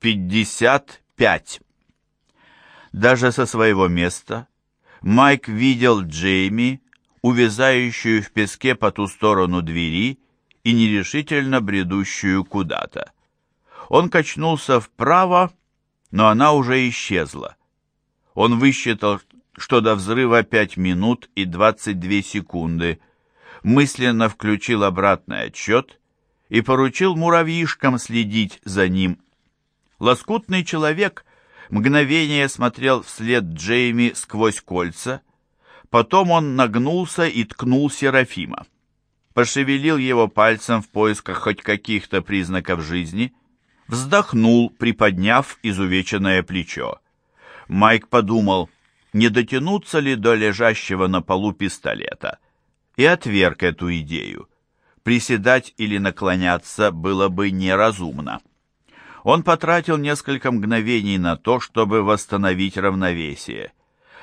55. Даже со своего места Майк видел Джейми, увязающую в песке по ту сторону двери и нерешительно бредущую куда-то. Он качнулся вправо, но она уже исчезла. Он высчитал, что до взрыва 5 минут и 22 секунды, мысленно включил обратный отсчет и поручил муравьишкам следить за ним. Лоскутный человек мгновение смотрел вслед Джейми сквозь кольца, потом он нагнулся и ткнул Серафима. Пошевелил его пальцем в поисках хоть каких-то признаков жизни, вздохнул, приподняв изувеченное плечо. Майк подумал, не дотянуться ли до лежащего на полу пистолета, и отверг эту идею. Приседать или наклоняться было бы неразумно. Он потратил несколько мгновений на то, чтобы восстановить равновесие.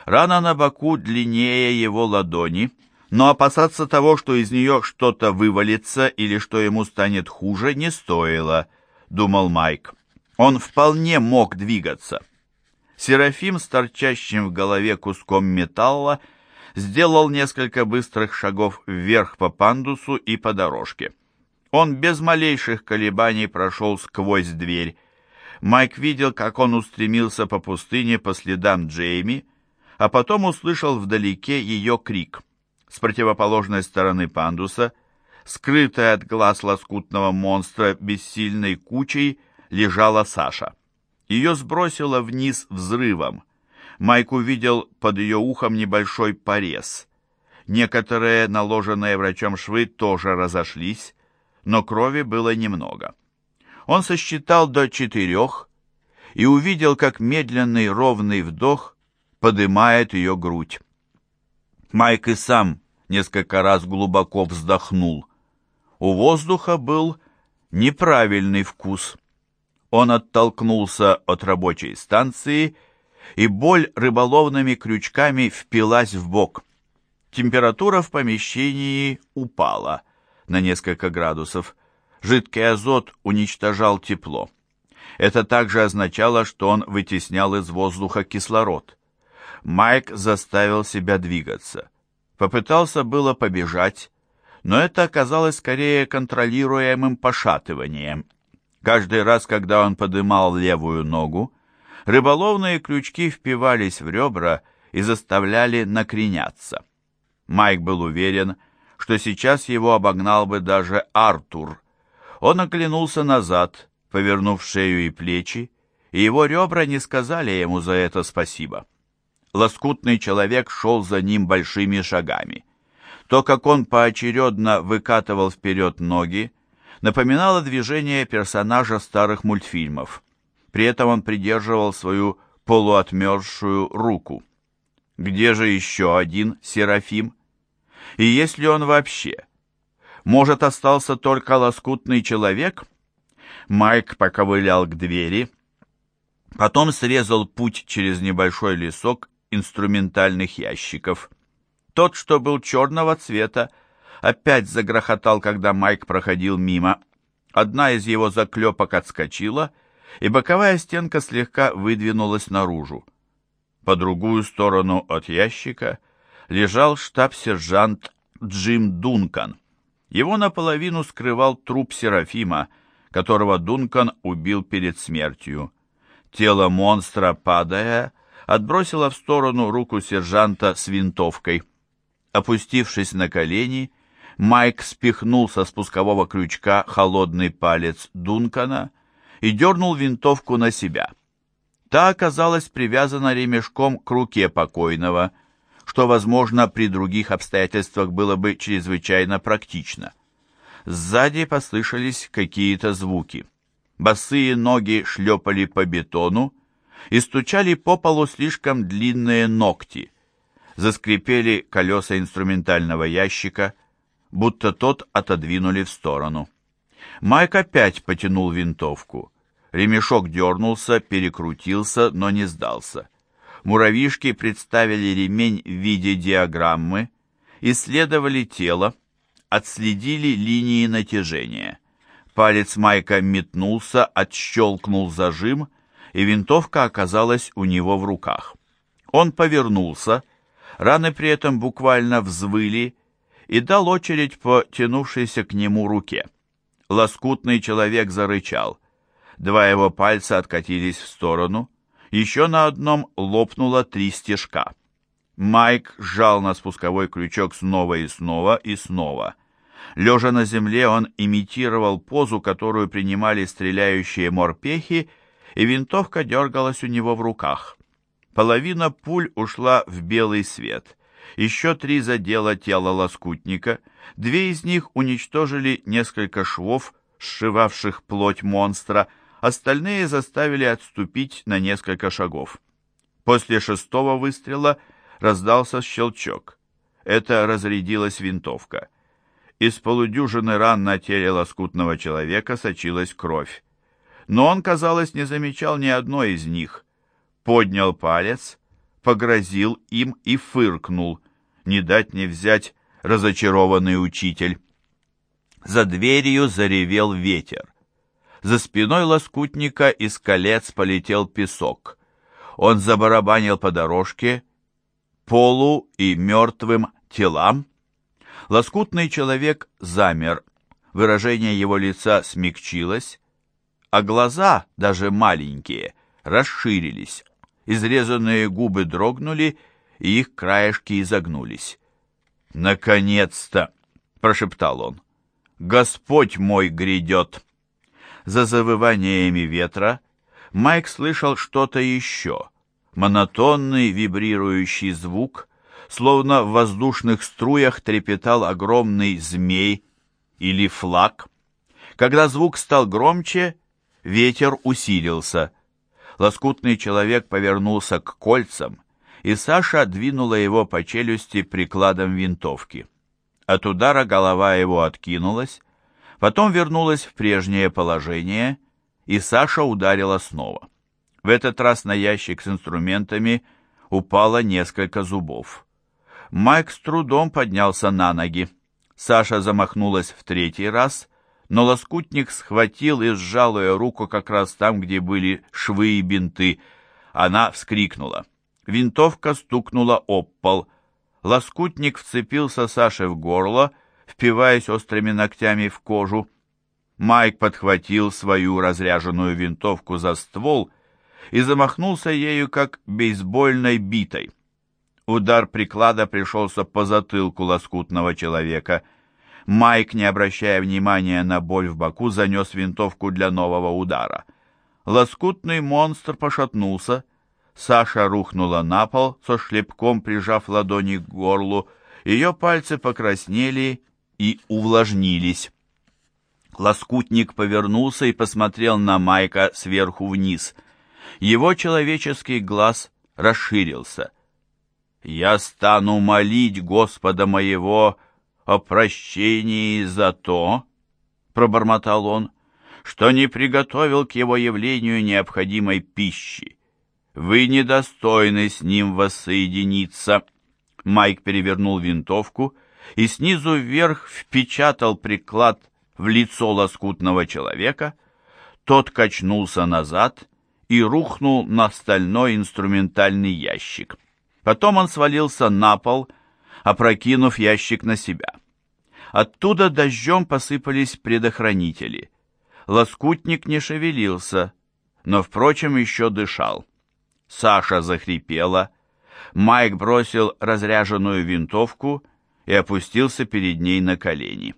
Рана на боку длиннее его ладони, но опасаться того, что из нее что-то вывалится или что ему станет хуже, не стоило, думал Майк. Он вполне мог двигаться. Серафим с торчащим в голове куском металла сделал несколько быстрых шагов вверх по пандусу и по дорожке. Он без малейших колебаний прошел сквозь дверь. Майк видел, как он устремился по пустыне по следам Джейми, а потом услышал вдалеке ее крик. С противоположной стороны пандуса, скрытая от глаз лоскутного монстра бессильной кучей, лежала Саша. Ее сбросило вниз взрывом. Майк увидел под ее ухом небольшой порез. Некоторые наложенные врачом швы тоже разошлись, но крови было немного. Он сосчитал до четырех и увидел, как медленный ровный вдох подымает ее грудь. Майк и сам несколько раз глубоко вздохнул. У воздуха был неправильный вкус. Он оттолкнулся от рабочей станции, и боль рыболовными крючками впилась в бок. Температура в помещении упала — на несколько градусов. Жидкий азот уничтожал тепло. Это также означало, что он вытеснял из воздуха кислород. Майк заставил себя двигаться. Попытался было побежать, но это оказалось скорее контролируемым пошатыванием. Каждый раз, когда он подымал левую ногу, рыболовные крючки впивались в ребра и заставляли накреняться. Майк был уверен, что сейчас его обогнал бы даже Артур. Он оглянулся назад, повернув шею и плечи, и его ребра не сказали ему за это спасибо. Лоскутный человек шел за ним большими шагами. То, как он поочередно выкатывал вперед ноги, напоминало движение персонажа старых мультфильмов. При этом он придерживал свою полуотмерзшую руку. Где же еще один Серафим? И есть ли он вообще? Может, остался только лоскутный человек? Майк поковылял к двери, потом срезал путь через небольшой лесок инструментальных ящиков. Тот, что был черного цвета, опять загрохотал, когда Майк проходил мимо. Одна из его заклепок отскочила, и боковая стенка слегка выдвинулась наружу. По другую сторону от ящика лежал штаб-сержант Джим Дункан. Его наполовину скрывал труп Серафима, которого Дункан убил перед смертью. Тело монстра, падая, отбросило в сторону руку сержанта с винтовкой. Опустившись на колени, Майк спихнул со спускового крючка холодный палец Дункана и дернул винтовку на себя. Та оказалась привязана ремешком к руке покойного – что, возможно, при других обстоятельствах было бы чрезвычайно практично. Сзади послышались какие-то звуки. Босые ноги шлепали по бетону и стучали по полу слишком длинные ногти. Заскрипели колеса инструментального ящика, будто тот отодвинули в сторону. Майк опять потянул винтовку. Ремешок дернулся, перекрутился, но не сдался. Муравьишки представили ремень в виде диаграммы, исследовали тело, отследили линии натяжения. Палец Майка метнулся, отщелкнул зажим, и винтовка оказалась у него в руках. Он повернулся, раны при этом буквально взвыли, и дал очередь по тянувшейся к нему руке. Лоскутный человек зарычал. Два его пальца откатились в сторону, еще на одном лопнуло три стежка. Майк сжал на спусковой крючок снова и снова и снова. Лежа на земле, он имитировал позу, которую принимали стреляющие морпехи, и винтовка дергалась у него в руках. Половина пуль ушла в белый свет. Еще три задело тело лоскутника, две из них уничтожили несколько швов, сшивавших плоть монстра, остальные заставили отступить на несколько шагов. После шестого выстрела раздался щелчок. Это разрядилась винтовка. Из полудюжины ран на теле лоскутного человека сочилась кровь. Но он, казалось, не замечал ни одной из них. Поднял палец, погрозил им и фыркнул. Не дать не взять разочарованный учитель. За дверью заревел ветер. За спиной лоскутника из колец полетел песок. Он забарабанил по дорожке, полу и мертвым телам. Лоскутный человек замер, выражение его лица смягчилось, а глаза, даже маленькие, расширились. Изрезанные губы дрогнули, и их краешки изогнулись. «Наконец-то!» — прошептал он. «Господь мой грядет!» За завываниями ветра Майк слышал что-то еще, монотонный вибрирующий звук, словно в воздушных струях трепетал огромный змей или флаг. Когда звук стал громче, ветер усилился. Лоскутный человек повернулся к кольцам, и Саша двинула его по челюсти прикладом винтовки. От удара голова его откинулась, Потом вернулась в прежнее положение, и Саша ударила снова. В этот раз на ящик с инструментами упало несколько зубов. Майк с трудом поднялся на ноги. Саша замахнулась в третий раз, но лоскутник схватил и сжал ее руку как раз там, где были швы и бинты. Она вскрикнула. Винтовка стукнула об пол. Лоскутник вцепился Саше в горло впиваясь острыми ногтями в кожу. Майк подхватил свою разряженную винтовку за ствол и замахнулся ею, как бейсбольной битой. Удар приклада пришелся по затылку лоскутного человека. Майк, не обращая внимания на боль в боку, занес винтовку для нового удара. Лоскутный монстр пошатнулся. Саша рухнула на пол, со шлепком прижав ладони к горлу. Ее пальцы покраснели и увлажнились. Лоскутник повернулся и посмотрел на Майка сверху вниз. Его человеческий глаз расширился. «Я стану молить Господа моего о прощении за то, — пробормотал он, — что не приготовил к его явлению необходимой пищи. Вы недостойны с ним воссоединиться». Майк перевернул винтовку и снизу вверх впечатал приклад в лицо лоскутного человека, тот качнулся назад и рухнул на стальной инструментальный ящик. Потом он свалился на пол, опрокинув ящик на себя. Оттуда дождем посыпались предохранители. Лоскутник не шевелился, но, впрочем, еще дышал. Саша захрипела. Майк бросил разряженную винтовку и опустился перед ней на колени.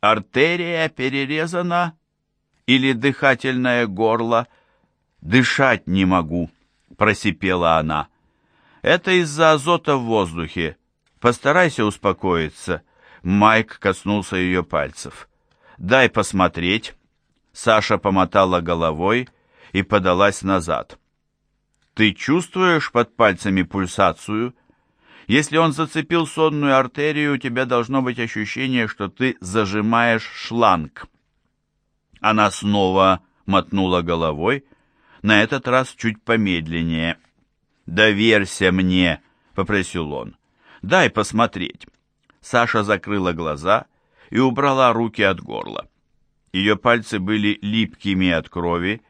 «Артерия перерезана или дыхательное горло? Дышать не могу», — просипела она. «Это из-за азота в воздухе. Постарайся успокоиться». Майк коснулся ее пальцев. «Дай посмотреть». Саша помотала головой и подалась назад. «Ты чувствуешь под пальцами пульсацию?» Если он зацепил сонную артерию, у тебя должно быть ощущение, что ты зажимаешь шланг. Она снова мотнула головой, на этот раз чуть помедленнее. «Доверься мне», — попросил он. «Дай посмотреть». Саша закрыла глаза и убрала руки от горла. Ее пальцы были липкими от крови,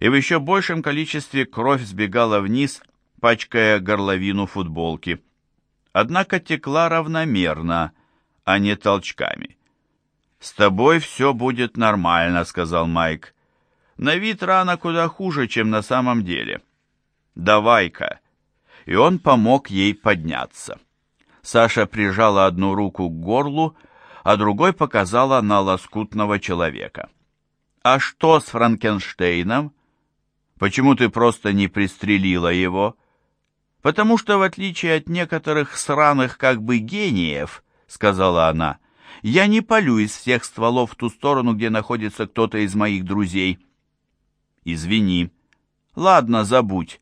и в еще большем количестве кровь сбегала вниз, пачкая горловину футболки. Однако текла равномерно, а не толчками. «С тобой все будет нормально», — сказал Майк. «На вид рана куда хуже, чем на самом деле. Давай-ка». И он помог ей подняться. Саша прижала одну руку к горлу, а другой показала на лоскутного человека. «А что с Франкенштейном? Почему ты просто не пристрелила его?» «Потому что, в отличие от некоторых сраных как бы гениев, — сказала она, — я не полю из всех стволов в ту сторону, где находится кто-то из моих друзей. Извини. Ладно, забудь.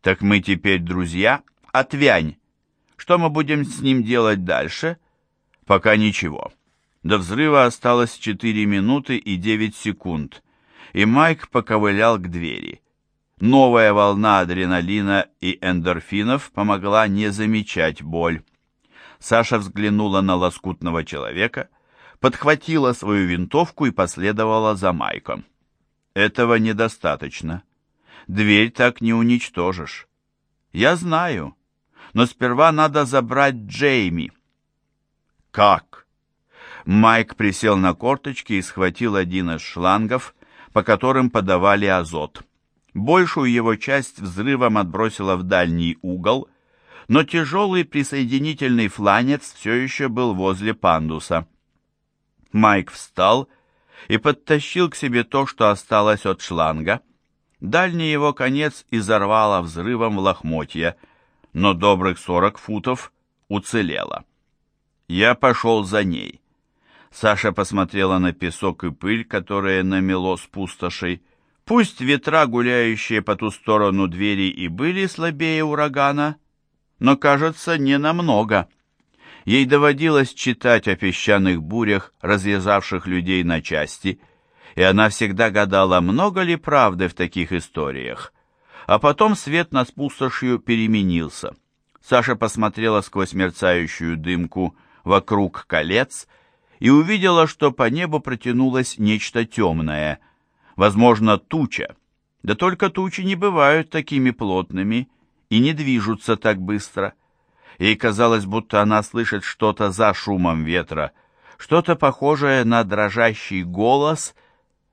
Так мы теперь друзья? Отвянь. Что мы будем с ним делать дальше? Пока ничего. До взрыва осталось 4 минуты и 9 секунд, и Майк поковылял к двери. Новая волна адреналина и эндорфинов помогла не замечать боль. Саша взглянула на лоскутного человека, подхватила свою винтовку и последовала за Майком. Этого недостаточно. Дверь так не уничтожишь. Я знаю, но сперва надо забрать Джейми. Как? Майк присел на корточки и схватил один из шлангов, по которым подавали азот. Большую его часть взрывом отбросило в дальний угол, но тяжелый присоединительный фланец все еще был возле пандуса. Майк встал и подтащил к себе то, что осталось от шланга. Дальний его конец изорвало взрывом в лохмотья, но добрых сорок футов уцелело. Я пошел за ней. Саша посмотрела на песок и пыль, которые намело с пустошей. Пусть ветра, гуляющие по ту сторону двери, и были слабее урагана, но, кажется, не намного. Ей доводилось читать о песчаных бурях, развязавших людей на части, и она всегда гадала, много ли правды в таких историях. А потом свет над пустошью переменился. Саша посмотрела сквозь мерцающую дымку вокруг колец и увидела, что по небу протянулось нечто темное, возможно, туча. Да только тучи не бывают такими плотными, и не движутся так быстро. Ей казалось, будто она слышит что-то за шумом ветра, что-то похожее на дрожащий голос,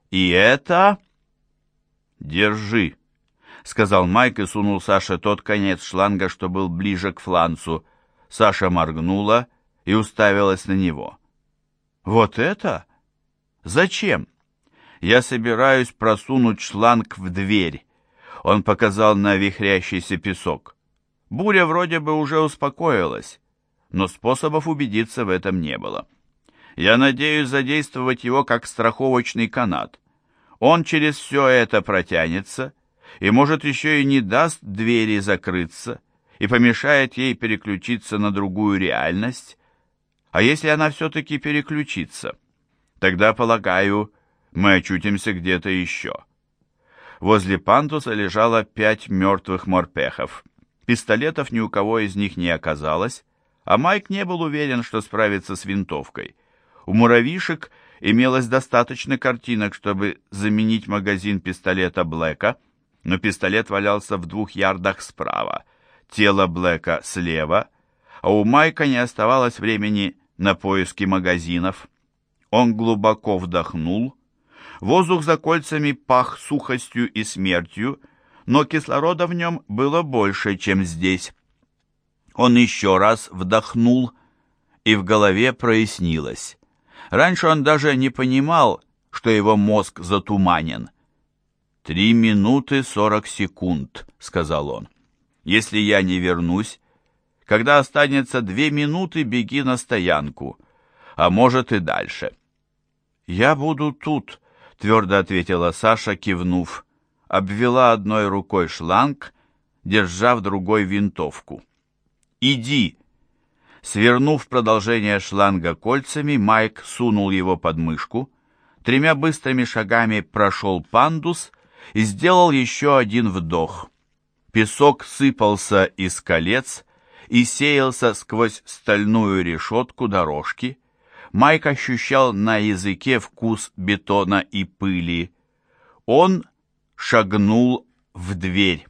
и это... «Держи», — сказал Майк и сунул Саше тот конец шланга, что был ближе к фланцу. Саша моргнула и уставилась на него. «Вот это? Зачем?» «Я собираюсь просунуть шланг в дверь». Он показал на вихрящийся песок. Буря вроде бы уже успокоилась, но способов убедиться в этом не было. Я надеюсь задействовать его как страховочный канат. Он через все это протянется и, может, еще и не даст двери закрыться и помешает ей переключиться на другую реальность. А если она все-таки переключится, тогда, полагаю, мы очутимся где-то еще. Возле пандуса лежало пять мертвых морпехов. Пистолетов ни у кого из них не оказалось, а Майк не был уверен, что справится с винтовкой. У муравишек имелось достаточно картинок, чтобы заменить магазин пистолета Блэка, но пистолет валялся в двух ярдах справа, тело Блэка слева, а у Майка не оставалось времени на поиски магазинов. Он глубоко вдохнул, Воздух за кольцами пах сухостью и смертью, но кислорода в нем было больше, чем здесь. Он еще раз вдохнул, и в голове прояснилось. Раньше он даже не понимал, что его мозг затуманен. «Три минуты сорок секунд», — сказал он. «Если я не вернусь, когда останется две минуты, беги на стоянку, а может и дальше». «Я буду тут», — твердо ответила Саша, кивнув. Обвела одной рукой шланг, держа в другой винтовку. «Иди!» Свернув продолжение шланга кольцами, Майк сунул его под мышку, тремя быстрыми шагами прошел пандус и сделал еще один вдох. Песок сыпался из колец и сеялся сквозь стальную решетку дорожки. Майк ощущал на языке вкус бетона и пыли. Он шагнул в дверь.